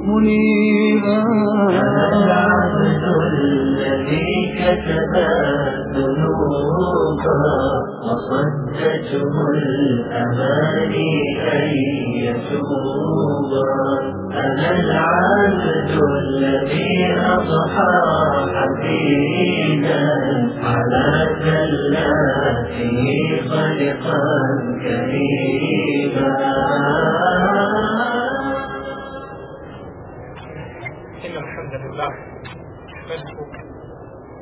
منيبا العبد الذي كتب الذنوب الأماني أن أنا العبد الذي أضحى حزينا على زلاته خلقا كريما الحمد لله نحمده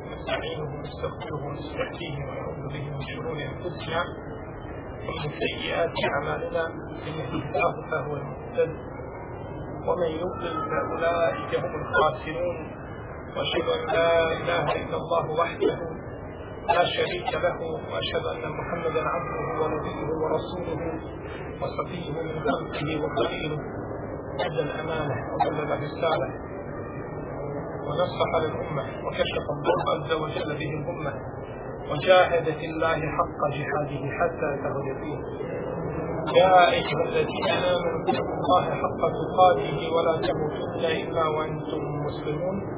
ونستعينه ونستغفره ونستهديه ونعوذ به من شرور أنفسنا ومن سيئات أعمالنا. من يهده الله فهو المهتد ومن يضلل فأولئك هم الخاسرون. وأشهد أن لا إله إلا الله وحده لا شريك له وأشهد أن محمدا عبده ونبيه ورسوله وصفيه من خلقه وخليله أدى الأمانة وبلغ الرسالة. ونصح للأمة وكشف الله عز وجل به الأمة وجاهد في الله حق جهاده حتى أتاه اليقين يا أيها الذين آمنوا اتقوا الله حق تقاته ولا تموتن إلا وأنتم مسلمون.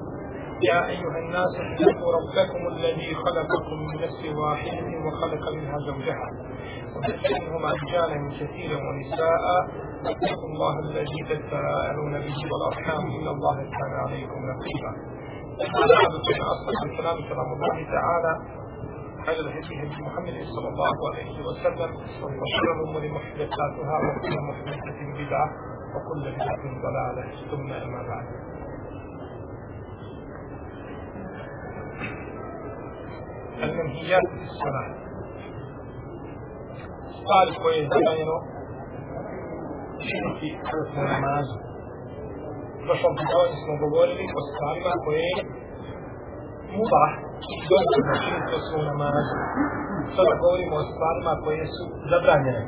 يا أيها الناس اتقوا ربكم الذي خلقكم من نفس واحدة وخلق منها زوجها. وبث منهما رجالا كثيرا ونساء. واتقوا الله الذي تساءلون به والأرحام. إن الله كان عليكم رقيبا. أما بعد أصدق الكلام كلام الله تعالى. خير الهدي هدي محمد صلى الله عليه وسلم. وشر الأمور محدثاتها وكل محدثة بدعة وكل بدعة ضلالة. ثم أما بعد. المنهيات في الصلاة stvari koje je zabranjeno činiti kada smo na namazu. Prošlom predavanje smo govorili o stvarima koje je mubah i dozvoljno činiti o svom namazu. Sada govorimo o stvarima koje su zabranjene.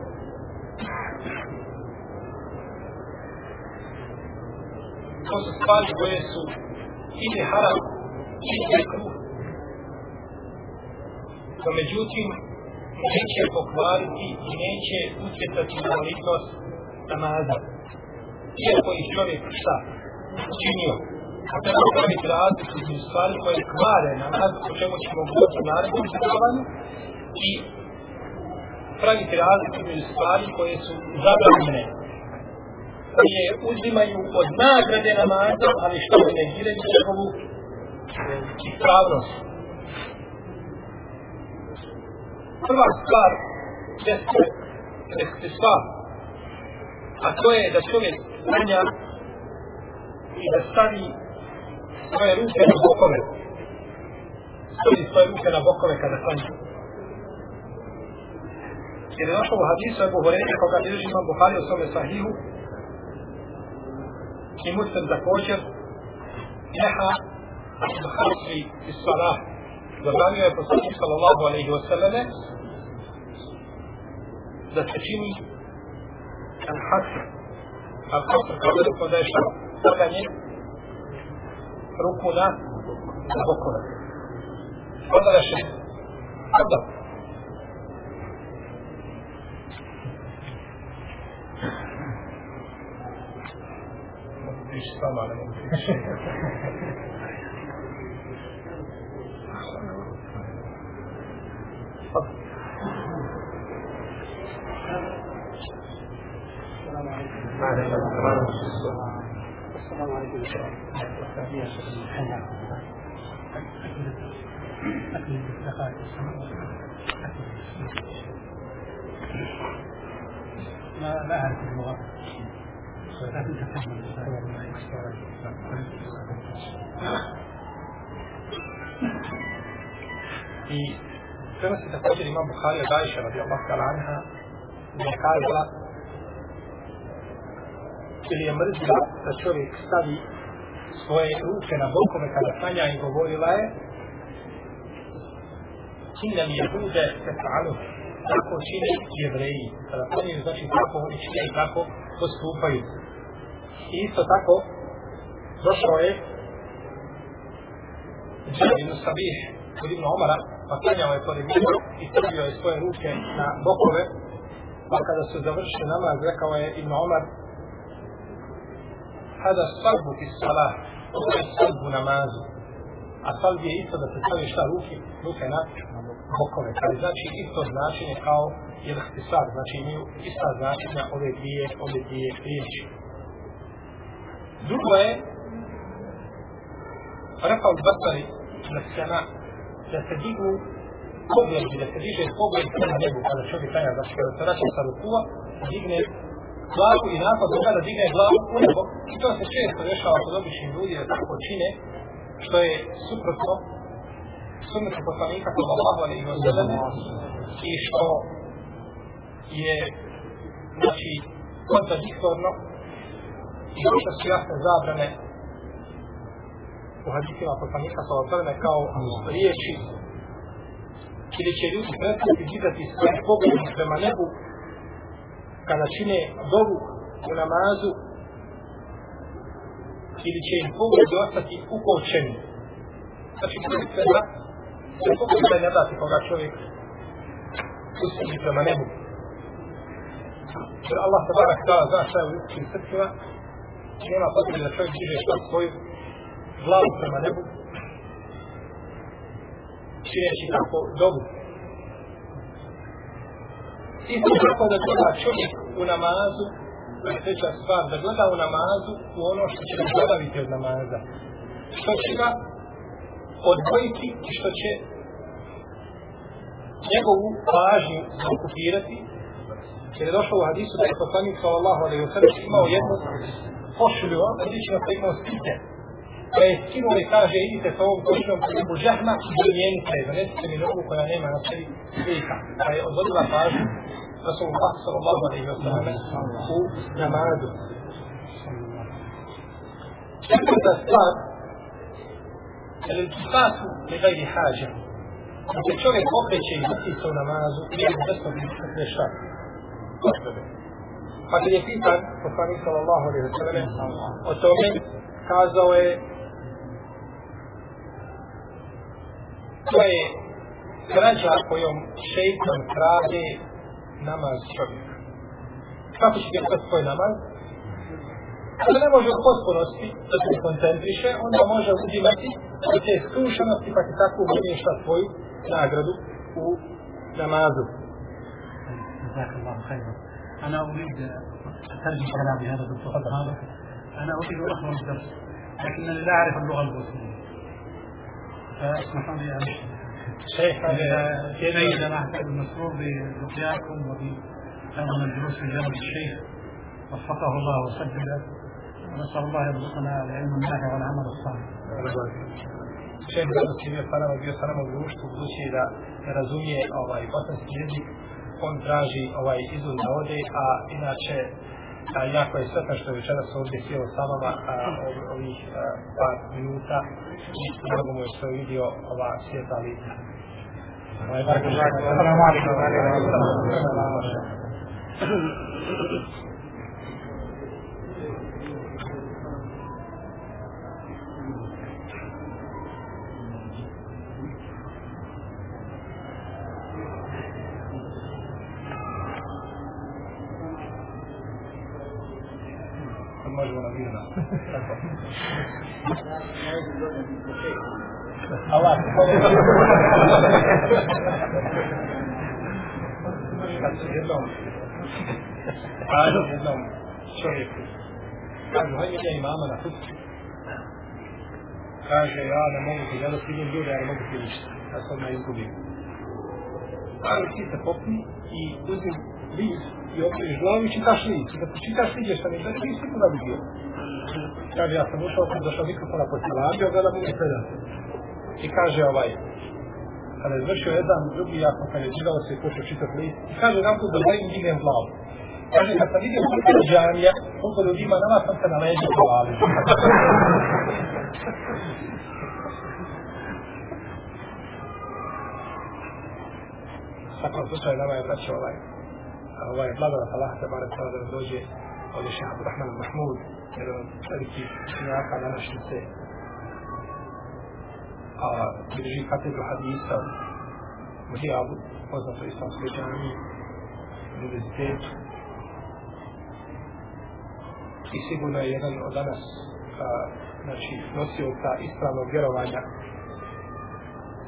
To su stvari koje su ili haram, ili kruh. No međutim, neće pokvariti i neće utjecati na validnost namaza. Iako ih čovjek šta? Činio. A treba praviti razliku između stvari koje kvare namaz, o čemu ćemo govoriti u narednom predavanju, i praviti razliku između stvari koje su zabranjene koje uzimaju od nagrade namaza, ali što ne negiraju njegovu e, ispravnost. Prva stvar jeste istisvar. A to je da čovjek znanja i da stavi svoje ruke na bokove. Stavi svoje ruke na bokove kada klanja. Jer je došlo u hadisu Ebu Horeje koga bilježi imam Buhari u svome sahihu i muslim također neha al-Bukhari iz salah zabranio je poslanik sallallahu alaihi wa sallame da se čini al-hasr al-hasr kao da rekao da je šta stavljanje ruku na bokove onda da še onda mogu prići s vama, ne mogu على الأسرار السلام عليكم ما أعرف اللغة في سنة تقول الإمام بخاري عائشة رضي الله تعالى عنها قال ili je mrzila da čovjek stavi svoje ruke na bokove kada klanja i govorila je Kine mi jehude se fa'alu tako čine jevreji. Kada klanjaju, znači tako oni čine i tako postupaju. I isto tako došao je Džan Sabih kod Ibn Omara, pa klanjao je pored njega i stavio je svoje ruke na bokove, pa kada su završili namaz, rekao je Ibn Omar, hada salbu ti salah, ovo je salbu namazu. A salb je isto da se stavi šta ruke, ruke na bokove. Ali znači isto značenje kao je lehtisar, znači imaju ista značenja ove dvije, ove dvije riječi. Drugo je, rekao Basari na sena da se dignu pogledi, da se diže pogled prema nebu, kada čovjek klanja, kada se vraća sa rukua, digne glavu i nakon toga da digne glavu u nebo. I to se često dešava kod običnih ljudi da tako čine, što je suprotno sunnetu poslanika sallallahu alejhi ve sellem i što je znači kontradiktorno i što su jasne zabrane u hadisima poslanika sallallahu alejhi ve kao riječi ili će ljudi prestati dizati svoje poglede prema nebu kada čine dovu u namazu ili će im pogledi ostati ukočeni. Znači, prvi svega, se pogleda ne dati koga čovjek usudi prema nebu. Jer Allah se barak dala zna šta je u ljudskim srcima i nema potrebe da čovjek diže šta svoju glavu prema nebu čineći tako dobu. Isto tako da gleda čovjek u namazu, to treća stvar, da gleda u namazu u ono što će ga zabaviti od namaza. Što će ga odvojiti i što će njegovu pažnju okupirati. Jer je došlo u hadisu da je poslanik sallallahu alaihi wa sallam imao jednu pošulju, on je da imao spite Pa je skinuo i kaže, idite sa ovom košuljom kod Ibu Žahma i zamijenite je, donesite mi nogu koja nema na sebi slika. Pa je odvodila pažnju Rasulullah sallallahu alaihi wa sallam u namazu. Četvrta stvar, الالتفات لغير حاجة. Ako čovjek okreće i vrti se u namazu, nije mu desno bi kakve šta. Pa kad je pitan, poslanik sallallahu alaihi wa sallam, o tome, kazao je to je krađa kojom šeitan krade namaz čovjeka. Kako će biti tvoj namaz? Kada ne može u potpunosti da se koncentriše, onda može uzimati od te skrušenosti pa ti tako umješta svoju nagradu u namazu. أنا اريد اترجم كلامي هذا دكتور هذا اريد ان اخبر الدرس لكنني لا اعرف اللغة البوسنيه. فاسمحوا لي ان شيخ سيد معهد المسرور بلقياكم وبأيضا الجلوس في جانب الشيخ وفقه الله وسدده ونسأل الله يرزقنا العلم النافع والعمل الصالح. Šef Zato Sivio Sarama bio Sarama u društvu, budući da razumije ovaj bosanski jezik, on traži ovaj izuz da ode, a inače a, jako je sretan što je večeras ovdje sjeo sa vama a, ov, ovih a, par minuta i mnogo mu je što je vidio ova svijeta lica. Ovaj bar kaže, Assalamu alaikum. Allah, kad su jednom, kažu jednom čovjeku, kažu, hajde ja imama na kuću. Kaže, ja ne mogu ti, ja da vidim ljude, ja ne mogu ti ništa. Ja sam na izgubim. Ali ti se popni i uzim list i opriš glavu i čitaš list. I kad čitaš list, šta mi da ti nisi kuda vidio. Kaže, ja sam ušao, kad došao mikrofona po tilavio, gledam u predan. I kaže ovaj, kada je završio jedan, drugi, ja sam kada je čitao se i počeo čitati list. I kaže, nam tu da gledam, dignem glavu. Kaže, kad sam vidio koliko je džanija, koliko ljudi ima, nama sam se na leđu povalio. svakom slučaju nama je braćo ovaj ovaj blagodat Allah te barem sada da dođe od Šeha Abdurrahman Mahmud jedan od velikih činjaka današnjice a drži katedru hadisa u Hijabu poznato islamske džami univerzitetu i sigurno je jedan od danas a, znači nosioca ispravnog vjerovanja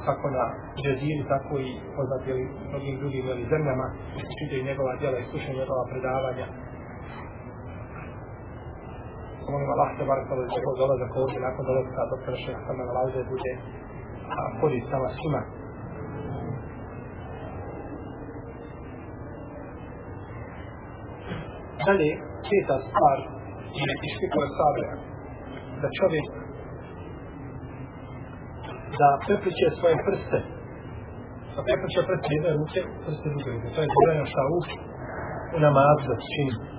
kako na džeziri, tako i poznatili mnogim drugim ili zemljama, čitaju njegova djela i slušaju njegova predavanja. Molim Allah te bar kada će god dolazak ovdje nakon dolazka doktora Šeha Samana Lauze bude a, korist sama svima. Dalje, peta stvar je ištikove sabre, da čovjek da prepliče svoje prste. Da prepliče prste jedne ruke, prste druge ruke. To je gledanje šta u, u namazu da čini.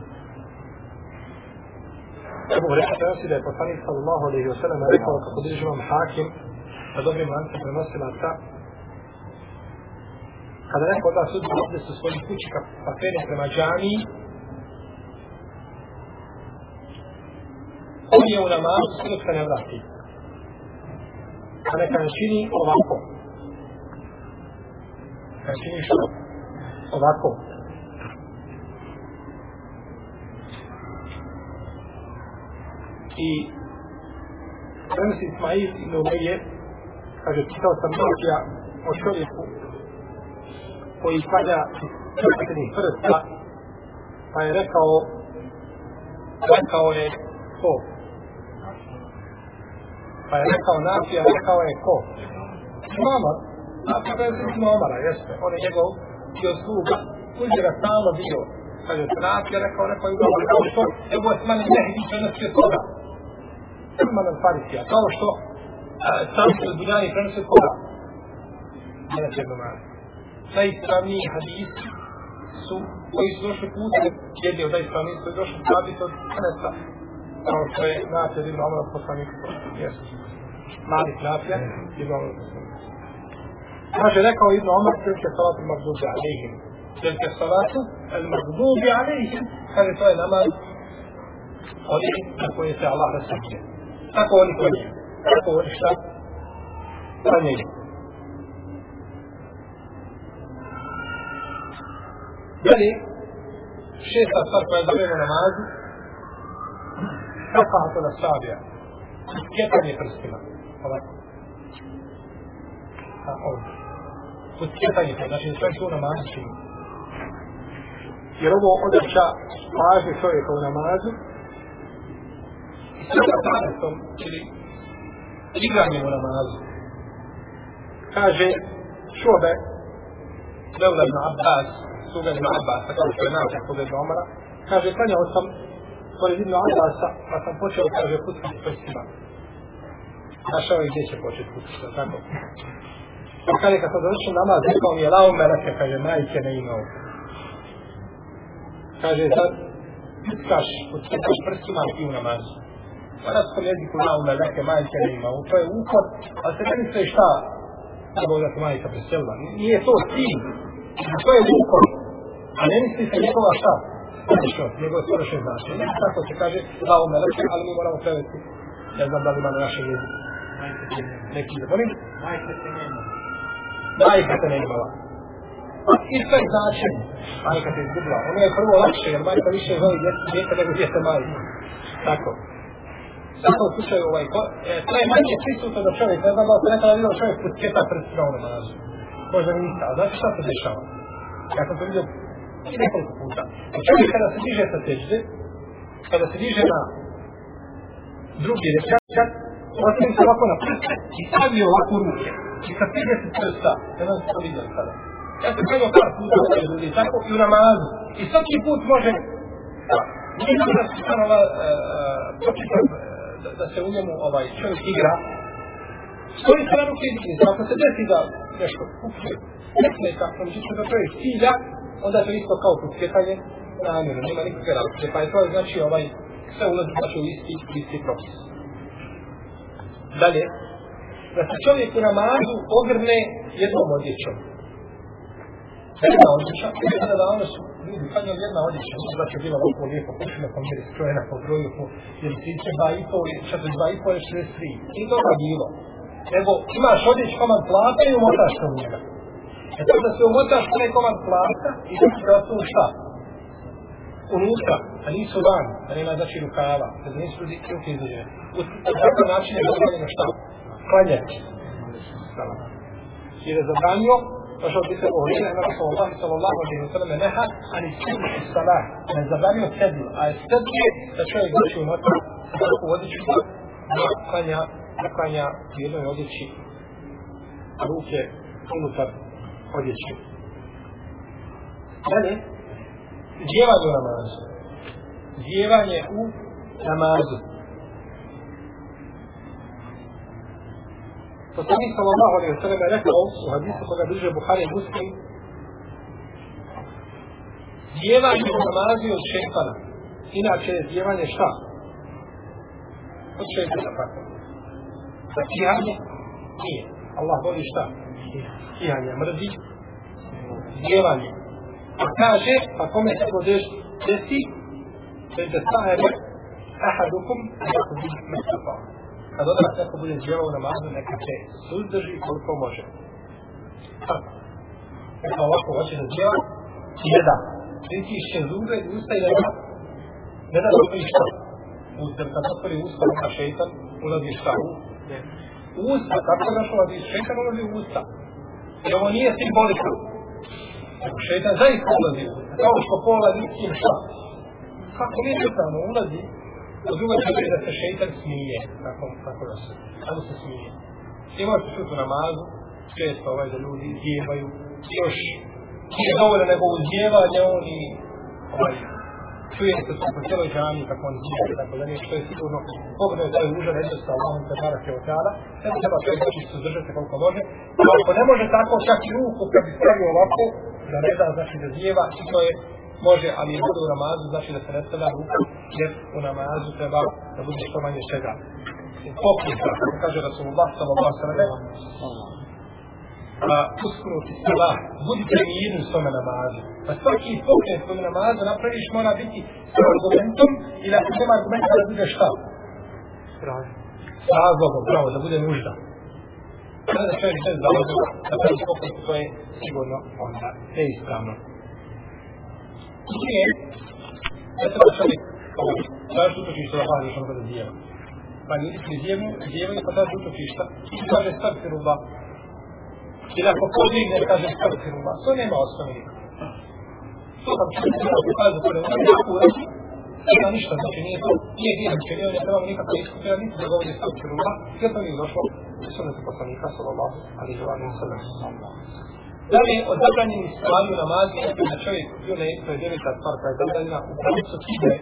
Evo, rekao prenosi da je poslanik sallallahu alaihi wa sallam rekao kako drži vam hakim na dobrim lancem prenosilaca kada neko od vas uzme ovdje su svojim kući pa krene prema džaniji on je u namazu sve dok se ne vrati a neka ne čini ovako. Neka čini što? Ovako. I prenosi Ismail i Numeje, kaže, čitao sam Nokija o čovjeku koji kada četvrtenih prsta, pa je rekao, rekao je ko? Pa je rekao Nafija, rekao je ko? Mama. Nafija kada pa je slično Omara, jeste. On je njegov bio sluga. Uđe ga stalno bio. Kaže, Nafija rekao, rekao je Omara. Kao što, evo je smani nehdi prenosi od koga? Salman al Farisija. Kao što, sam se od Dunjani prenosi od koga? Mene će do. Najispravniji hadisi su koji su došli putem, jedni od najispravnijih su došli sabit od Anasa, kao što je Nafija Ibn Omar poslanika. Jesu. Malik Nafija Ibn Omar poslanika. Kaže, rekao Ibn Omar, tilke salatu magdubi alihim. Tilke salatu al magdubi alihim. Kaže, to je namaz onih na koje se Allah nasreće. Tako oni koji Tako oni šta? Klanjaju. Dalje, šesta stvar koja je zabavljena namazu, Kafa to da stavlja. Kjetanje prstima. Ovaj. Ovako. A ovdje. Kod to. Znači, sve što u namazu čini. Jer ovo odreća pažnje čovjeka u namazu. I sve sa tanetom, ili igranjem u namazu. Kaže, šobe, Leula ibn Abbas, suga ibn Abbas, kao što je naučak kod ibn Omara, kaže, klanjao sam pored Ibn Abbasa, pa sam počeo, kaže, pucati prstima. Našao je gdje će početi pucati, tako? Pa kaže, kad sam završio namaz, rekao mi je, lao meleke, kaže, majke ne imao. Kaže, sad, pucaš, pucaš prstima i u namazu. Pa na svom jeziku lao meleke, majke ne imao. To je ukor, ali se ne misle šta, da da se majka preselila. Nije to cilj, to je ukor. A ne misli se njegova šta? Što, njegov skorošnje značenje. Tako se kaže, lao meleke, ali mi moramo prevesti. Ne znam da li ima na našem jeziku. Neki da volim? Majka se ne imala. Majka se ne imala. Isto je značenje. Majka se izgubila. Ono je prvo lakše, jer majka više voli djete nego djete majka. Tako. Zato slučaju ovaj, ko, e, to je manje prisutno da čovjek, ne znam da se nekada vidio čovjek putketa pred stranu namazu. Možda mi ali a znači šta se dešava? Ja sam to vidio i nekoliko puta. Znači, a čovjek kada se diže sa težde, kada se diže na drugi rečak, osim se ovako na prste i stavi ovako ruke. I sa 30 prsta, ne znam što vidio sada. Ja sam gledao par puta u toj ljudi, tako i u namazu. I svaki put može, nije da da se stanova, e, e, početak, e, da, da se u njemu ovaj čovjek igra, stoji se na da i. Ako se desi da nešto kupuje, ne ono, smeta, međutim da čovjek cilja, onda to isto kao putketanje namjerno, nema nikakve razlike. Pa je to znači ovaj, sve ulazi znači u isti, isti propis. Dalje, da se čovjek u namazu ogrne jednom odjećom. Jedna odjeća, jedna da ono su ljudi, kad je jedna odjeća, mislim da će bila ovako lijepo, pušina po mjeri skrojena po broju, po jer ti će dva i pol, četiri dva i pol, šest tri. I to je bilo. Nego imaš odjeću komad plata i umotaš to u njega. E to da se umotaš onaj komad plata i da se ostavu šta? unutra, a nisu van, a nema znači rukava, da nisu ljudi ruke izložene. U takav način je zabranjeno šta? Klanjati. Jer je zabranio, došao bi se u vrijeme na Rasulullah sallallahu alaihi wa sallam neha, ali sedmi iz salah, ne zabranio sedmi, a je sedlu je da čovjek doći u noću, u odjeću, da klanja, da klanja u jednoj odjeći, ruke unutar odjeće. Dalje, djevanje u namazu. Djevanje u namazu. Poslanik sallallahu alaihi wa sallam je rekao u hadisu koga bliže Buhari i Muslim Zjevanje u namazi od šeitana. Inače je zjevanje šta? Od šeitana, tako. Za Zakijanje? Nije. Allah voli šta? Kijanje, mrzi. Zjevanje. A pa kaže, pa kome se podeš desi, da će sahebe ahadukum jako bi mesafa. Kad odrak neko bude zjevao u namazu, neka se suzdrži koliko može. Tako. Neka ovako hoće da zjeva, ne da. Pritišće zube usta i da ima. Ne da to šta. Usta, kad otvori usta, neka šeitan, ulazi šta u usta, kako je našo ulazi šeitan, ulazi u usta. I ovo nije simboliko. Šeitan zaista ulazi, u usta. kao što polazi im šta. Kako nije jednostavno ulazi, od druga će da se šeitan smije, tako, tako da se, samo se smije. Imao se čutu namazu, često ovaj da ljudi djevaju, još nije dovoljno nego uzjevanje, oni ovaj, čuje se po cijeloj džami kako on zjeve, tako da nije što je sigurno, pogledaj taj je užan nešto sa Allahom te barake od tada, ne treba čovjek doći se držati koliko može, ali ako ne može tako, čak i ruku kad bi stavio ovako, da ne da, znači da zjeva, i to je može, ali je bude u namazu, znači da se ne stavlja ruku, jer u namazu treba da bude što manje čega. Pokljika, kako kaže Rasulullah sallallahu sallam, a uskunuti salah, budite mi jednu s tome namazu. Pa svaki pokret s tome namazu napraviš mora biti s argumentom ili ako nema argumenta da bude šta? S razlogom, pravo, da bude nužda. Kada da čovjek bez razloga, da pravi pokret, to je sigurno onda neispravno. Nije, ne treba čovjek, traži utočište da hlađeš onda da zijeva. Pa nisi pri zijevu, zijevaju pa traži utočišta. I kaže, stakfirullah, Ili ako podigne, kaže stakfirullah, to nema osnovi nikako. To sam čovjek treba pokazati, to nema nikako urazi, nema ništa, znači nije to, nije gdje, znači nije, ne trebamo nikako iskupira, niti da govori stakfirullah, jer to nije došlo, sunnete poslanika, sallallahu alaihi wa Da li od zabranjenih stvari u namazi, je da čovjek bio na pa je deveta stvar koja je zabranjena, u pravicu kibe,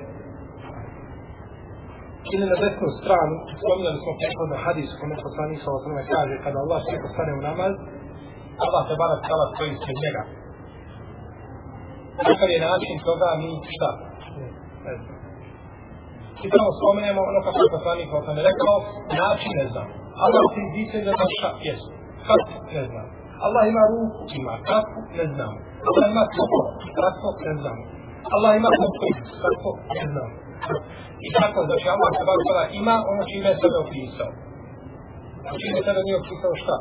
ili na desnu stranu, spominjali smo prethodno hadis, kome poslanik sa osnovne kaže, kada Allah što stane u namaz, Allah te barak stala stoji ispred njega. Kakav je način toga, mi šta? Ne znam. I samo spomenemo ono kako je poslanik sa osnovne rekao, način ne znam. Allah ti dice da znaš šta? Jesu. Kako? Ne znam. Allah ima ruku, ima kapu, ne znamo. Allah ima toplo, kako, ne znamo. Allah ima toplo, kako, ne znamo. I tako, znači Allah se bar sada ima ono čime je sebe opisao. A čime je sebe nije opisao šta?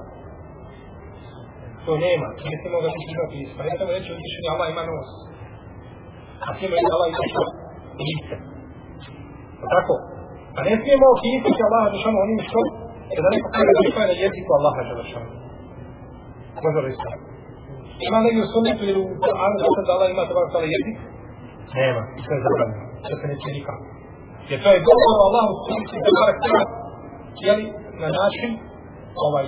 To nema, čime se moga biti čime opisao. Ne samo reći uzvišenje, Allah ima nos. A čime je Allah ima šta? Lice. Pa tako. A ne smijemo opisati Allaha Žešanu onim što kada neko kaže da je na jeziku Allaha Žešanu. Možda li sam? Ima li u sunnetu ili u Koranu da se dala ima tebara tala jezik? Nema. To je zabranjeno. To se neće nikako. Jer to je govor o Allahu sunnetu i tebara tala jeli na način ovaj,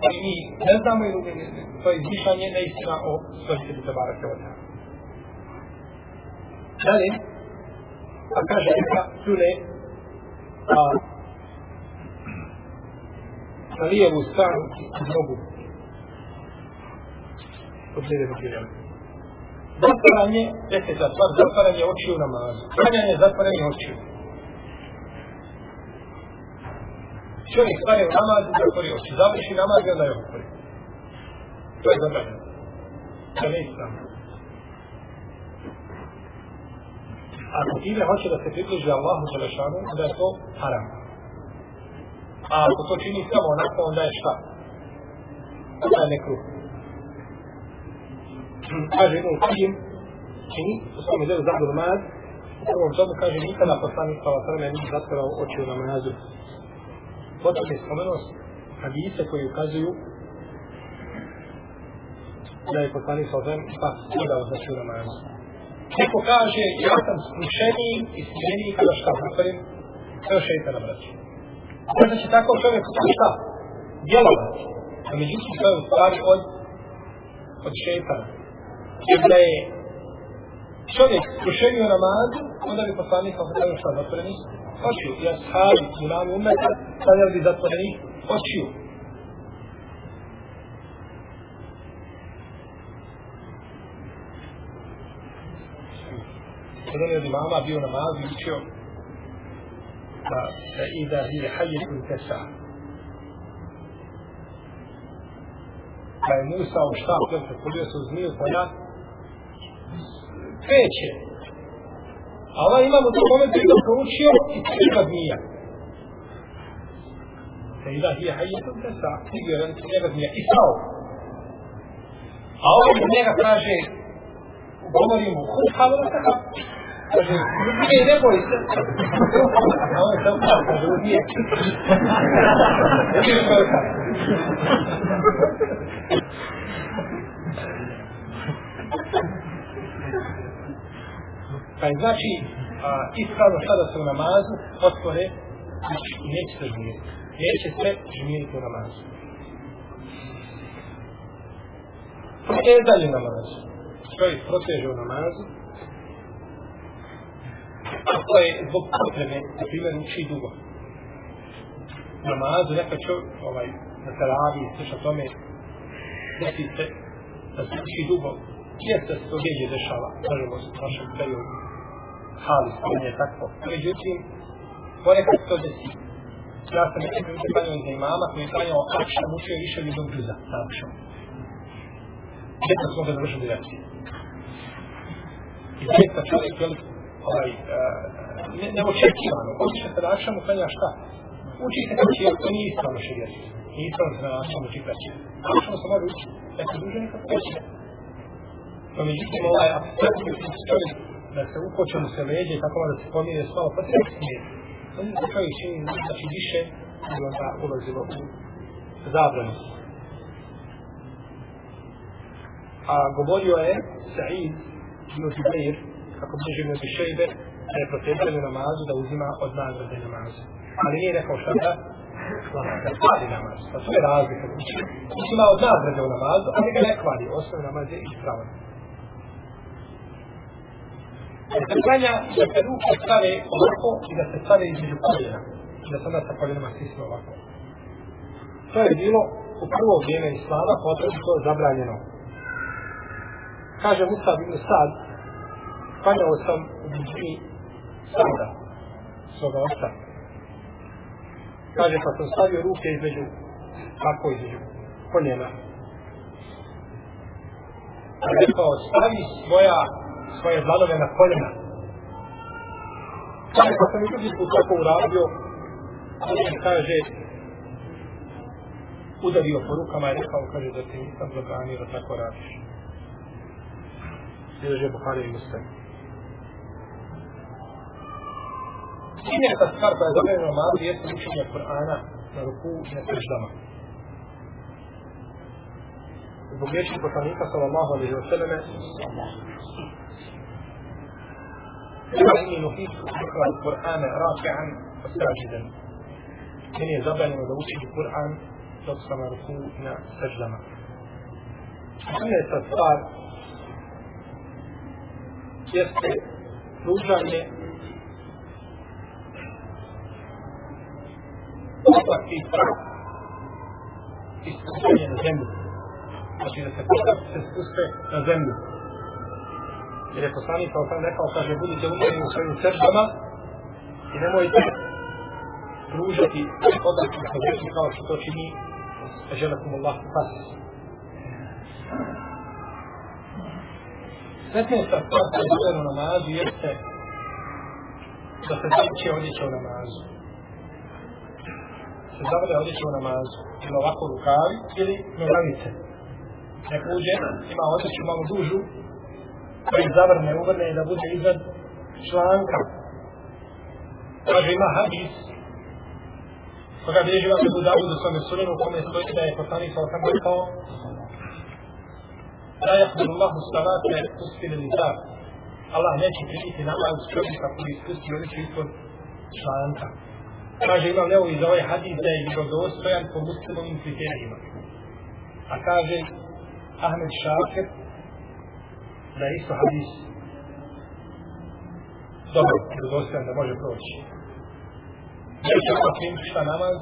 koji mi ne znamo ili to je izmišljanje neistina o sunnetu i tebara tala. Dalje, pa a kaže neka čule a, na lijevu stranu nogu od do bakirjama. Zatvaranje, deseta stvar, zatvaranje očiju namazu. Klanjanje, zatvaranje očiju. Čovjek stane u namaz i zatvori oči. Završi namaz i onda je otvori. To je zabranjeno. To je neispravno. Ako time hoće da se približi Allahu Đelešanu, onda je to haram. A ako to čini samo onako, onda je šta? Onda je nekruh kaže Ibn Qayyim čini u svom delu Zahdu Namaz U prvom tomu kaže nikada poslanik sa vasrme nije zatvarao oči u namazu. Potom je spomenuo hadise koji ukazuju da je poslanik sa vasrme ipak gledao znači u namazu. Neko kaže, ja sam slušeniji i smjeniji kada šta zatvorim, to je šeitana braća. Možda će tako čovjek šta? Djelovati. A međutim, to je u stvari od, od šeitana. Jer da je čovjek skrušenio namazu, onda bi poslanik sa vasrme šta zatvoreni? Očiju. I ashabi, imam umeta, stavljali bi zatvoreni očiju. jedan je od imama bio namaz i učio da se ida je hajjetun tesa. Pa je Musa u štab, kada se podio se u zmiju pa koja kreće. A ovaj imam u tom momentu je to proučio i kriva zmija. Da ida je hajjetun tesa. Stigio je njega zmija i stao. A ovaj njega traže, govori mu, hud hamara tako. Kaže, nije, ne boj se. A on sam sam kaže, nije. Nije što je kao. Pa je znači, a, ispravno sada se u namazu otvore, i neće se žmiriti. Neće se žmiriti u namazu. Protezanje namazu. Čovjek proteže u namazu, ako je zbog potrebe, na primjer, uči dugo. Namazu, neka čovjek, ovaj, na teravi, sliša tome, desi se, da se uči dugo, jeste se to gdje dešava, kažemo se, u našem periodu, hali, stanje je tako. Međutim, ponekad to desi. Ja sam nekaj prvi klanjao za imama, koji je klanjao akšan, učio više od jednog džuza, sa akšan. Gdje smo ga završili reći. I zaista čovjek, velik, ovaj, eh, uh, neočekivano. Hoće se da akšamu klanja šta? Uči se kako će, to nije ispravno širijet. Nije ispravno se na akšamu uči preći. Akšamu se mora učiti. Da duže nekako preći. No, međutim, ovaj, ako se čovjek da se ukoče mu se leđe, tako da se pomire spalo, pa se smije. Onda se i čini, znači više, i onda ulazilo u zabranu. A govorio je Sa'id ibn Zubair, kako bi živio bi šejbe, da je protezali namazu da uzima od nagrade namazu. Ali nije rekao šta da, da kvali namaz. Pa to je razlika. Uzima od nagrade u namazu, ali ga ne kvali. Osnovni namaz je ispravan. Da se klanja, da se ruke stave ovako i da se stave između koljena. I da sada sa koljenama stisne ovako. To je bilo u prvo vrijeme Islama, pa potom to je zabranjeno. Kaže Musa bin Sad, klanjao sam u bližini sada, svoga oca. Kaže, pa sam stavio ruke između, tako između koljena. Pa rekao, stavi svoja, svoje dlanove na koljena. Kaže, pa sam i drugi put tako uradio, ali mi kaže, udario po rukama i rekao, kaže, da ti nisam zabranio da tako radiš. Bilže Buhari i Muslim. Činjeta stvar koja je zabranjena namazu jeste učenje Kur'ana na ruku i na seždama. Zbog riječi poslanika sallallahu alaihi wa sallam فإني نفيت أقرأ القرآن راكعا وساجدا. Meni je zabranjeno da učim Kur'an dok sam na ruku i na seždama. Činjeta stvar jeste pružanje oblaki prah i spuštanje na zemlju. Znači da se oblaki se spuste na zemlju. Jer je poslanik kao sam rekao, kaže, budite umjeri u svojim sržama i nemojte pružati odakle na zemlju kao što to čini želekum Allah pas. Sretnijesta stvar koja je zbjeno namazu jeste da se zavrće odjeća u namazu se zavlja odjeću u namazu, ili ovako rukavi, ili nogavice. Nek uđe, ima odjeću malo dužu, koji zavrne, uvrne i da bude iznad članka. Kaže, ima hadis, koga bilježi vam Ebu Dawud u svome sunenu, kome stoji da je poslanik sa osam rekao, La jahmir Allahu salate uspile nizar. Allah neće primiti namaz čovjeka koji ispusti odiću ispod članka. Kaže, imam leo i za ovaj hadis da je vjerodostojan po muslimovim kriterijima. A kaže, Ahmed Šakir, da je isto hadis dobro, vjerodostojan da može proći. Neće Allah primiti šta namaz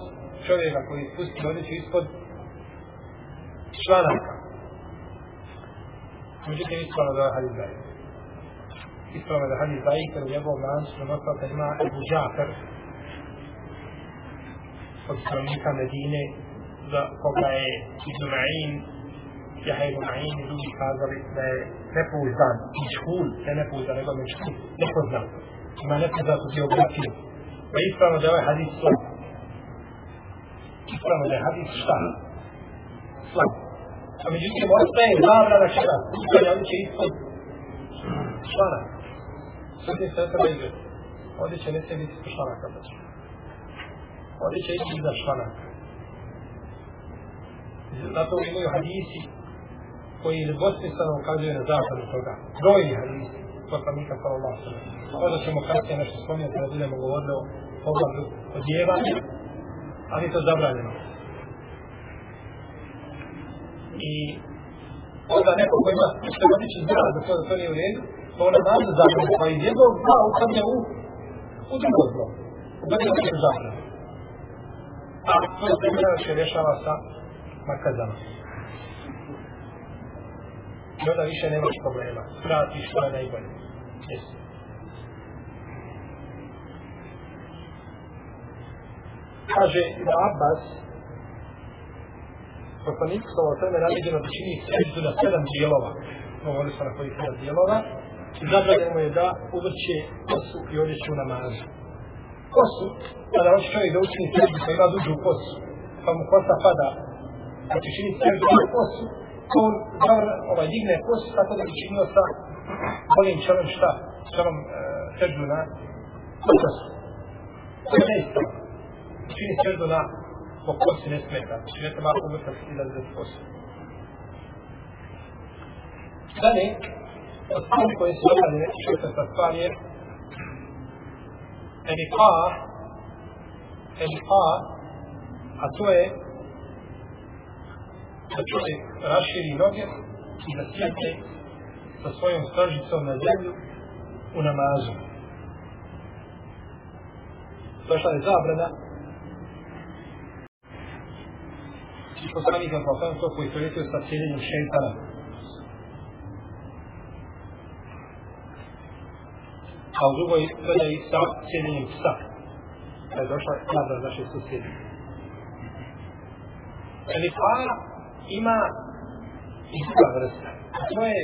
čovjeka koji ispusti odiću ispod članaka. Međutim, ispravno da je hadis daje. Ispravno da je hadis daje, jer u njegovom lancu prenosilaca ima Ebu Džafer, od stanovnika Medine, za koga je Ibn Ma'in, Jahe Ibn Ma'in i drugi kazali da je nepouzdan, mičhul, ne nepouzdan, nego mičhul, nepoznan. Ima nepoznatu geografiju. Pa ispravno da je ovaj hadis slab. Ispravno da je hadis šta? Slab. A međutim, ostaje zabrana čega? Uspanja, oni će ispod člana. Sve se treba izgleda. Ovdje će ne se biti ispod člana kada će. Ovdje će ići iza članaka. Zato imaju hadisi koji nedvosmisleno ukazuje na zabranu toga. Brojni hadisi. Poslanika sallallahu alaihi wa sallam. Možda ćemo kasnije nešto spomenuti kada budemo govorili o poglavlju odjevanja, ali to zabranjeno i onda neko ko ima što vodići zbira da to, da to nije u redu, to ona nam se zabranu, pa iz jednog zla upadne u, u drugo zlo. U bedelu je zabranu. A to se primjera rješava sa makazama. I onda više nemaš problema. Pratiš što je najbolje. Jesi. Kaže Ibn Abbas, poslanik sa ovo sveme naređeno da čini seždu na sedam dijelova. Govorili smo na koji sedam dijelova. I zabranjeno je da uvrće kosu i odjeću u namazu. Kosu, kada hoće čovjek da učini seždu, pa ima dužu kosu, pa mu kosa pada, pa će čini seždu na kosu, on zavr, ovaj, digne post tako da bi činio sa bolim čelom šta? Čelom e, seždu na pokosu. To je neisto. Čini seždu na pokosu ne smeta. Znači ne treba uvrtati i da zred kosi. Dalje, od stvari koje se dopadne neki šestnesta stvar je Eliqa, Eliqa, a to je da čovjek raširi noge i da sjedne sa svojom stražicom na zemlju u namazu. Došla je zabrana i poslanik na poslanik to koji istovjetio sa cijeljenjem šeitana. A u drugoj predaji sa cijeljenjem psa. Kada je došla nabra naše susjede. Elifa ima i druga vrsta. To je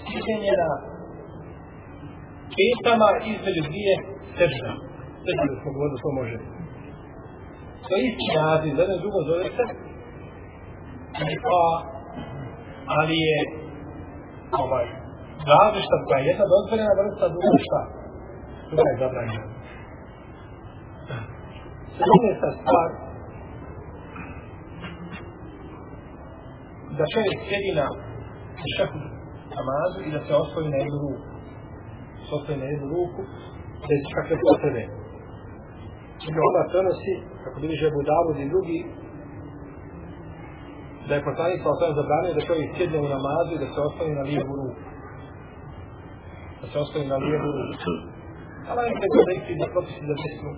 stiženje na petama između dvije sežda. Sežda da smo govorili, to može. To je isti naziv, za jedno drugo zove se pa, ali je ovaj, različita koja je jedna dozvoljena vrsta, druga šta? Druga je zabranjena. Sljedeća stvar, da čovjek sjedi na šehu namazu i da se osvoji na jednu ruku. Se osvoji na jednu ruku, bez kakve potrebe. Čega onda prenosi, kako bi Žebu Davud i drugi, da je poslanik sa osvijem zabranio da čovjek sjedne u namazu i da se osvoji na lijevu ruku. Da se osvoji na lijevu ruku. Ali je to da isti da propisi za desnu.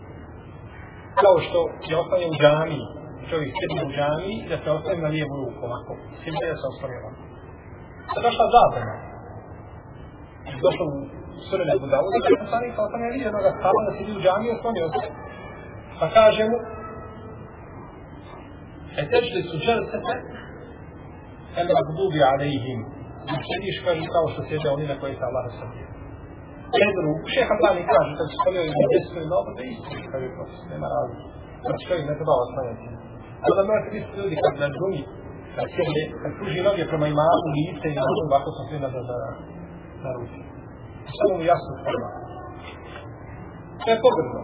Kao što je ostavio u džamiji, čovjek sjedne u džami i da se ostavi na lijevu ruku ovako. Sjedne da se ostavi ovako. Da je došla zabrana. Došlo u Surene Budavu, da je poslanik sa osvijem vidio jednoga stava da sidi u džami i ostavio se. Pa kaže mu, E teđli su dželsete, el magdubi alejhim. I sjediš kaže kao što sjede oni na koje se Allah sadio. Jednu, šeha Bani kaže, kad stavio i na desnu i na obu, da isti, kaže nema razlika. Znači čovjek ne treba. Ali da morate biti ljudi kad na džumi, kad sjede, kad pruži noge prema imamu, lice i na ovako sam svima da, na, na, ruci. Samo mu jasno stvarno. je pogrdno.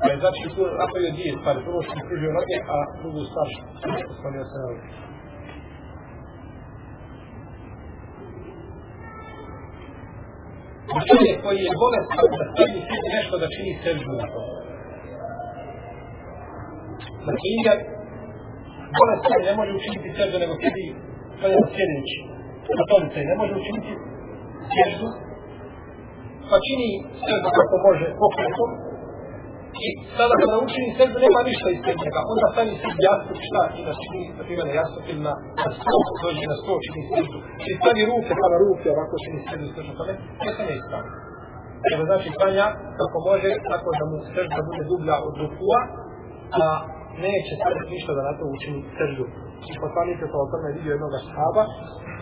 Pa je znači tu napravio dvije stvari. Prvo što je pružio noge, a drugu stvar što je sklonio se na ruke. A čovjek koji je bolestan da stavi sebi nešto da čini sežbu na to. Na ona bolestan ne može učiniti sežbu nego sedi gledamo sljedeći. Katolica ne može učiniti sežbu, pa čini sežbu kako može pokretom, I sada kada učini sežbu nema ništa iz njega, onda stavi sebi jasno šta i da čini, na primjer, na jastuk ili na, na sto, dođe na sto čini sežbu. I stavi ruke pa na ruke, ovako čini sežbu, sežbu, pa ne, ne se ne ispravlja. Nego znači stanja kako može, tako da mu sežda bude dublja od rukua, a neće sad ništa da na to učini sežbu. I poslanik je kao tome vidio jednog ashaba,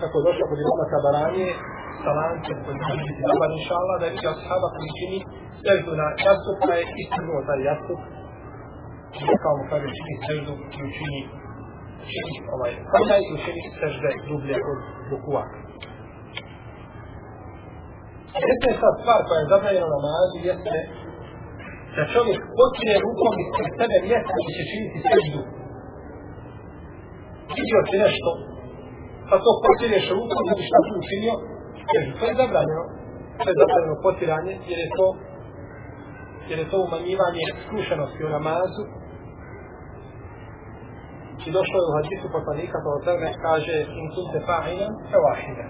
kako je došao kod imama Kabaranije, sa lancem koji može biti dobar, inša Allah, da je vidio ashaba koji čini seždu na jastup, pa je istrnuo taj jastup, I rekao mu kaže čini seždu i učini čini ovaj, kada i učini sežde dublje od rukua. sad stvar koja je zabranjena na namazu jeste da čovjek počne rukom ispred sebe mjesta gdje će činiti seždu. Vidio ti nešto, pa to potireš rukom da bi šta tu učinio, jer to je zabranjeno. To je zabranjeno potiranje, jer je to jer je to umanjivanje skrušenosti u namazu. I došlo je u hadisu poslanika, pa od tebe kaže in kunte fa'ina, fe wahida.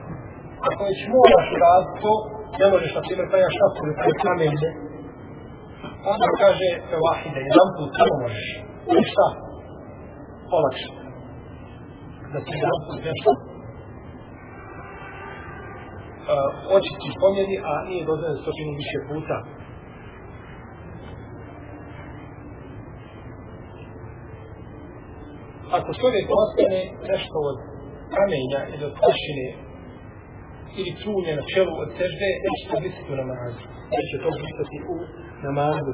Ako već moraš raditi to, ne možeš, na primjer, pa ja šapu ili pa kamenje, onda kaže fe wahida, jedan put samo možeš. Ništa. šta? Olakšati. Da ti jedan put nešto e, uh, očiti pomjeri, a nije dozvoljeno da se to čini više puta. Ako čovjek ostane nešto od kamenja ili od prašine ili trunje na čelu od sežde, neće to misliti u namazu. Neće to misliti u namazu.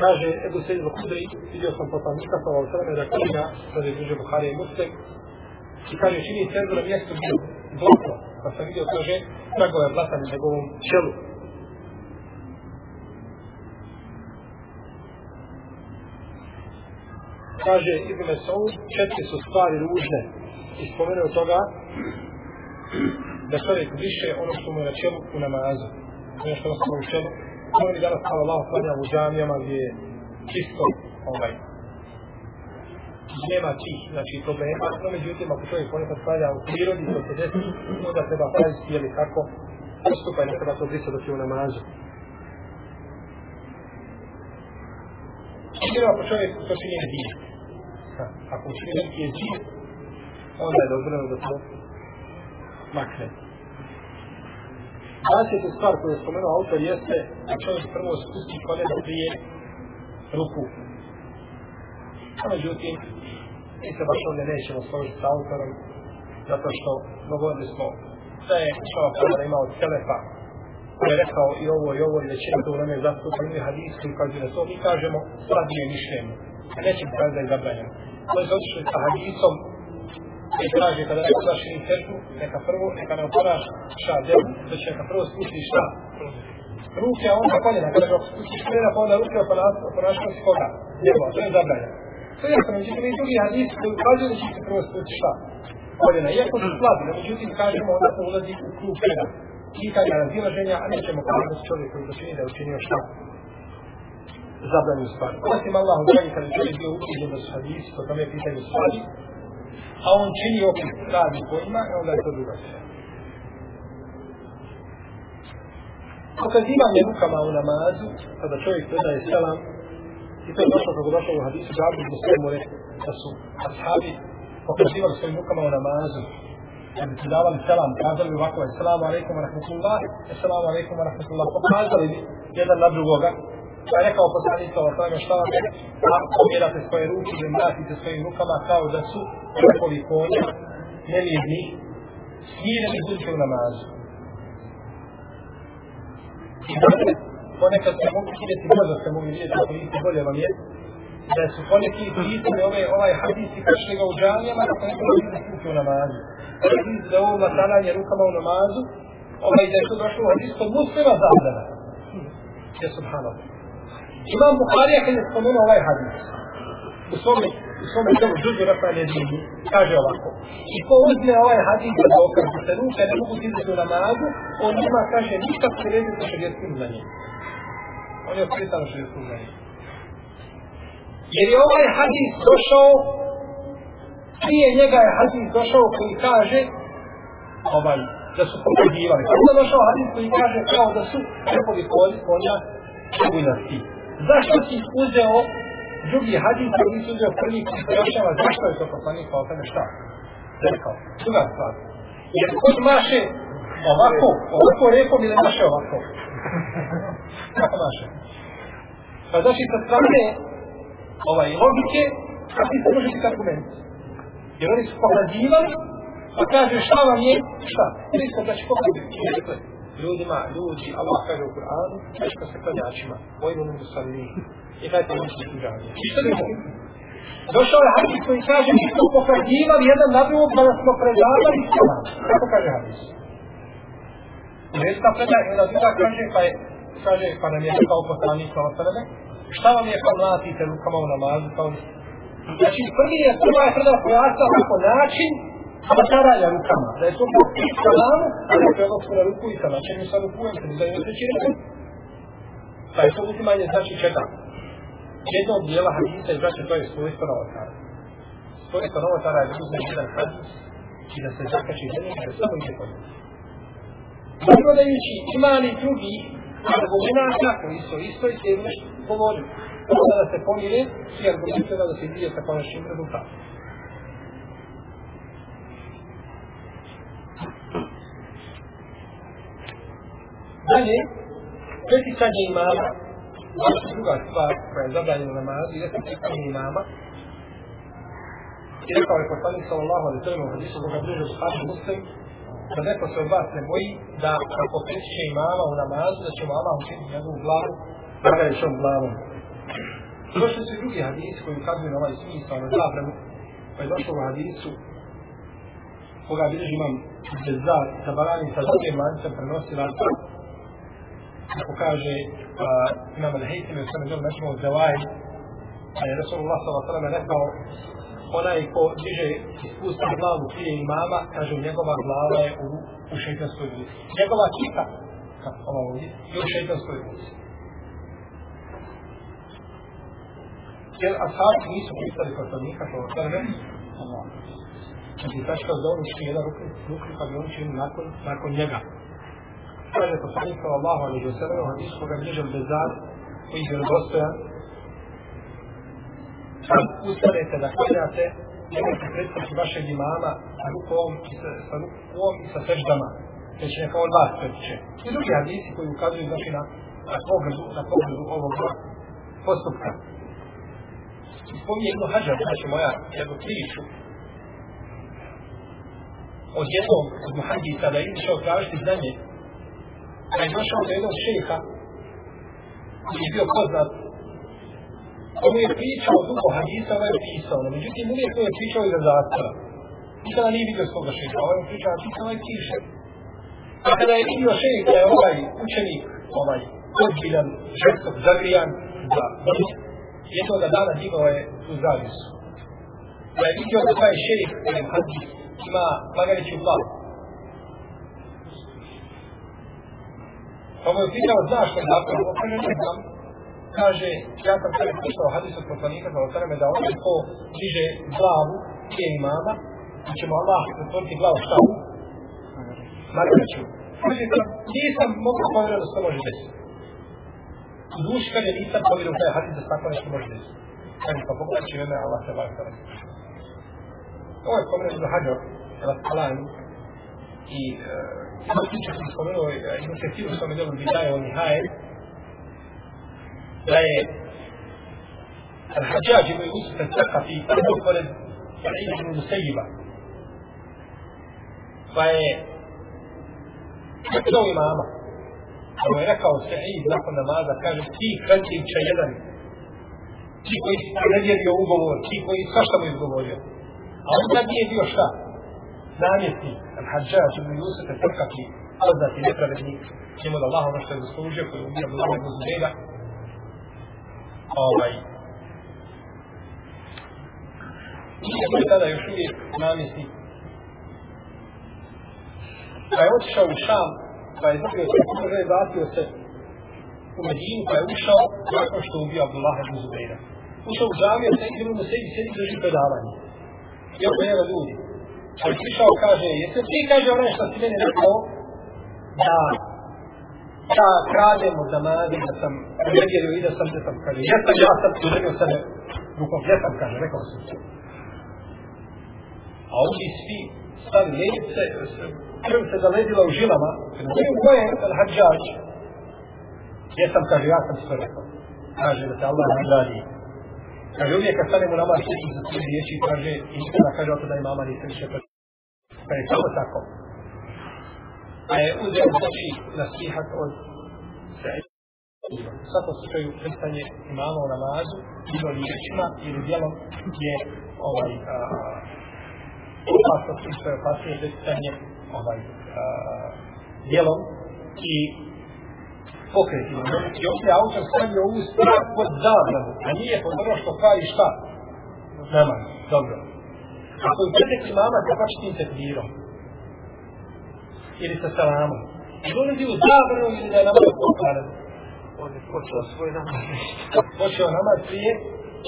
Kaže Ebu Sejid Bakudri, vidio sam poslanika sa ovog srame da knjiga, da je druže Buhari i Muslim, i kaže čini teždu na mjestu bio pa sam vidio, kaže, tragove blata na njegovom čelu. Kaže Ibn Mesaud, četiri su stvari ružne. I spomenuo toga da čovjek više ono što mu je na čelu u namazu. Ono što mu je u čelu. Oni danas hvala Allah klanja u džamijama gdje je čisto ovaj, nema tih, znači problema, no međutim, ako čovjek ponekad klanja u prirodi, to se desi, onda treba paziti, jeli kako, postupa i ne treba to brisati dok je u namazu. Ili ako čovjek to čini je dio. Ako čini neki je dio, onda je dozvoljeno da to makne. Dvaceti stvar koju je spomenuo autor jeste da čovjek prvo spusti koljeno prije ruku. A međutim, mi se baš ovdje nećemo složiti s autorom, zato što dogodili smo da je šala kada imao telefa koji je rekao i ovo i ovo i većina to vreme nama je zastupno i hadis koji kaže da to mi kažemo slabije mišljenje, a nećemo kazi da je zabranjeno. To je otišli sa hadisom i kaže kada ne zaši ni sežu, neka prvo, neka ne oporaš šta djel, već neka prvo spustiš šta? Ruke, a onda koljena, kada ga spustiš koljena, pa onda ruke oporaš kao koga, djelo, to je zabranjeno. To je jasno, međutim i drugi hadis koji ukazuje da će se prvo spustiš šta? Koljena, iako su slabi, no međutim kažemo onda to ulazi u klub jedna pitanja razilaženja, a nećemo kazati da čovjek koji počini da je učinio šta? Zabranju stvari. Osim Allahu dragi kada čovjek bio uključen da su hadisi, po tome je pitanje stvari, a on čini opet radi kojima, i onda je to druga stvar. Pokazivanje rukama u namazu, kada čovjek predaje selam, i to je došlo kako došlo u hadisu Džabu i Muslimore, da su ashabi pokazivali svojim rukama u namazu, da bi ti davali selam, kazali ovako, assalamu alaikum wa rahmatullah, assalamu alaikum wa rahmatullah, pokazali jedan na drugoga, pa je rekao poslanik sa osnovima šta vam je, ako pomjerate svoje ruke ili mratite svojim rukama kao da su rukovi konja, nemirni, smireni buduće u namazu. I dakle, ponekad se mogu vidjeti, možda se mogu vidjeti, ako vidite bolje vam je, da su poneki pisali ove, ovaj hadis i kašli ga u džanijama, ako ne bilo vidjeti u namazu. Hadis za ovo natananje rukama u namazu, ovaj da je to došlo od ispod muslima zabrana. Je subhanallah. Imam Bukharija kad je spomenuo ovaj hadis, u svome, u svome djelu džuđu rafane dini, kaže ovako. I ko uzme ovaj hadis za dokaz, da se ruke ne mogu dizati u namazu, on nema, kaže, ništa sredi sa šarijeskim znanjem. On je otkritan u znanjem. Jer je ovaj hadis došao, prije njega je hadis došao koji kaže, ovaj, da su pogodivali. Onda došao hadis koji kaže kao da su repovi konja čebujnosti. Zašto si uzeo drugi hadis koji nisi uzeo prvi koji pojašnjava zašto je to poslanik kao tome šta? Rekao. Druga stvar. Jer kod maše ovako, ovako rekom ili maše ovako? Kako maše? Pa znači sa strane ovaj logike, a ti se može biti argument. Jer oni su pokazivali, pa kaže šta vam je, šta? Ti da znači pokazati. Ljudima, ljudi, Allah kaže u Kur'anu, teško se klanjačima, vojnu ne musalli, i taj to se uđanje. Što ne? Došao je hadis koji kaže, mi smo pokazivali jedan na drugog, pa da smo predavali sama. Kako kaže hadis? Vesta predaj, jedna druga kaže, pa je, kaže, pa nam je rekao poslanik sa osadame, šta vam je pa mlatite rukama u namazu, pa on Znači, prvi je prva je prva pojasna kako način Hataranja rukama, da je to po salamu, a da je to jednog na ruku i sa načinu sa rukujem, se da je treći ruku. Pa je to uzimanje znači čega? Jedno od dijela hadisa je znači to je svojstvo novotara. Svojstvo novotara je da uzme jedan hadis i da se zakači zemlje njega da samo ide kod njega. Gledajući ima li drugi argumenta koji su isto i se nešto govorili. Onda da se pomire i argumentima da se ide sa konačnim rezultatom. Dalje, preticanje imama, znači druga stvar koja je zabranjena namazu, je preticanje imama. I rekao je poslanik sallallahu alaihi sallam u hadisu koga bliže u sahabu muslim, da neko se od vas ne boji da ako pretiče imama u namazu, da će mu Allah učiniti njegovu glavu, da ga je šom glavom. Došli su i drugi hadisi koji ukazuju na ovaj smisao, na zabranu, pa je došlo u hadisu koga bilježi imam Bezar, Tabarani, sa drugim lancem prenosi lancem, kako kaže imam al-Haytham u sveme djelu znači nečemo zavaj, a je Rasulullah s.a.v. rekao onaj ko diže ispusti glavu prije imama, kaže njegova glava je u, u šeitanskoj ulici. Njegova kita, kako ova ovdje, je u šeitanskoj ulici. Jer ashabi nisu pristali kod stanika, to je Znači, tačka da on učini jedan rukni, rukni pa bi on učini nakon, nakon njega kaže poslanik sallallahu alejhi ve sellem u hadisu koga bliže od Bezar koji je vjerodostojan. Kad ustanete da klanjate nemojte predstaviti vašeg imama sa rukom i sa, sa rukom i sa seždama. Već neka on vas pretiče. I drugi hadisi koji ukazuju znači na, na pogledu na pogledu ovog postupka. Spominje jednu hađar znači moja jednu priču. Od jednog od muhadisa da je išao tražiti znanje. Pa je došao do jednog šeha koji je bio poznat on je pričao dugo hadisa, ovaj je pisao, no međutim uvijek mu je pričao iza zastora. Nikada nije vidio svoga šeha, ovaj je pričao, ti se ovaj piše. Pa kada je vidio šeha, da je ovaj učenik, ovaj odbiljan, žestok, zagrijan, da, da, jednoga dana digao je u zavisu. Da je vidio da taj šeha, da je hadis, ima lagariću glavu. Pa mu je pitao, znaš što je napravio? On kaže, ne znam. Kaže, ja sam sve slušao hadis od poslanika za osaname da on ko diže glavu tije imama, da će mu Allah zatvoriti glavu šta? Markaću. Kaže, nisam mogu povjerati da se to može desiti. U duši kaže, nisam povjerao taj hadis da se tako nešto može desiti. Kaže, pa pogledaj će ime Allah se bar sada. Ovo je spomenuo za hađar, Rastalan, i e, Ima priča sam spomenuo, e, ima se tiru dobro bi vidaje o Nihaje, da je Al-Hajjaj ibn Yusuf al-Thaqafi prvo pored Sa'id ibn Musayyiba. Pa je pitao imama, pa mu je rekao Sa'id nakon namaza, kaže, ti kratića jedan, ti koji si nevjerio ugovor, ti koji svašta mu izgovorio. A onda nije bio šta? Namjesnik Al-Hajjaj ibn Yusuf al-Thaqafi poznati nepravednik, njemu da Allah ono što je zaslužio, koji je ubio Abdullah ibn Zubeira, ovaj, Nije je tada još uvijek namjesnik. Pa je otišao u Šam, pa je dobio se položaj, vratio se u Medinu, pa je ušao nakon što ubio Abdullah ibn Zubeira. Ušao u džamiju, se idemo mu sebi sjedi drži predavanje. I oko njega ljudi. Pa je prišao, kaže, jeste ti, kaže, onaj što si meni rekao, da ja kradem od namazi, da sam nevjerio i da sam, da sam, kaže, jesam, ja sam, udario sebe rukom, jesam, kaže, rekao sam se. A ovdje svi stavi lice, krv se zaledila u žilama, ko je hađač? Jesam, kaže, ja sam sve rekao. Kaže da te Allah nagradi. Kaže, uvijek kad stanemo nama sjeći za sve riječi, kaže, i nikada kaže o to da je mama nisam više. Pa je samo tako. A je uzeo znači nasihat od U svakom slučaju pristanje imama u namazu, bilo riječima ili dijelom je ovaj, a, opasno što je opasnije pristanje ovaj, a, dijelom i pokretima. I ovdje autor stavio ovu stvar pod zabranu, a nije pod ono što kvari šta? Nema, dobro. Ako je pretekli mama, da baš tim tekbirom. Ili sa salamom. I dolazi u zabranu ili da je namaz pokvaran. On je počeo svoj namaz. Počeo namaz prije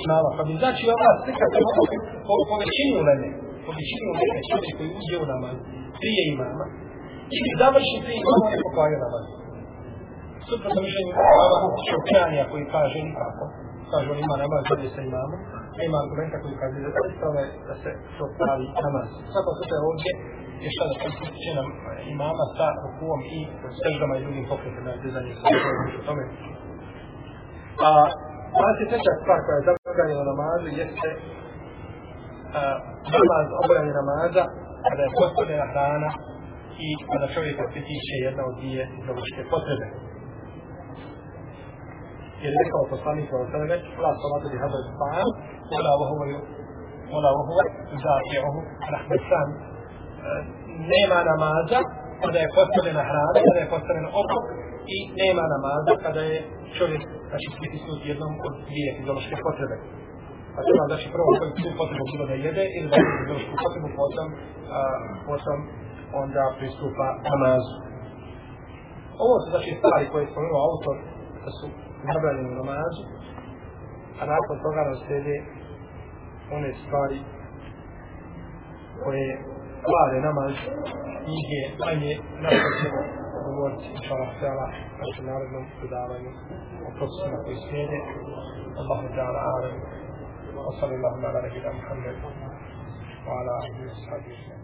imama. Pa bi znači ova slika se mogu po, po većini uleme. Po većini uleme čovjek koji uđe u namaz prije imama. ili završi prije imama je pokvario namaz suprotno mišljenju šokranija koji kaže nikako. Kaže on ima namaz gdje sa imamom, a ima argumenta koji kaže da to ispravno da se to pravi namaz. Svako slučaj ovdje je šta da se tiče nam e, imama sa rukuom i seždama i drugim pokretima na dizanje sa znači, o tome. A znači, 23. stvar koja je zabranjena namazu jeste namaz, obavljanje namaza kada je postavljena hrana i kada čovjeka pritiče jedna od dvije ideološke potrebe jer rekao poslanik sa osreme, la salatu bi hadar ta'am, wala wahuva wala wahuva za'i'uhu rahmesan. Nema namaza kada je postavljena hrana, kada je postavljen obrok i nema namaza kada je čovjek znači pritisnut jednom od dvije fiziološke potrebe. Pa to znači prvo koju tu potrebu bilo da jede ili da je fiziološku potrebu potom, a, potom onda pristupa namazu. Ovo su znači stvari koje je spomenuo autor da su zabranjenu namazu, a nakon toga nam one stvari koje kvare namaz, njih je manje nakon ćemo govoriti inša Allah našem narodnom predavanju o koji slijede. Allahu ta'ala alihi wa sahbihi.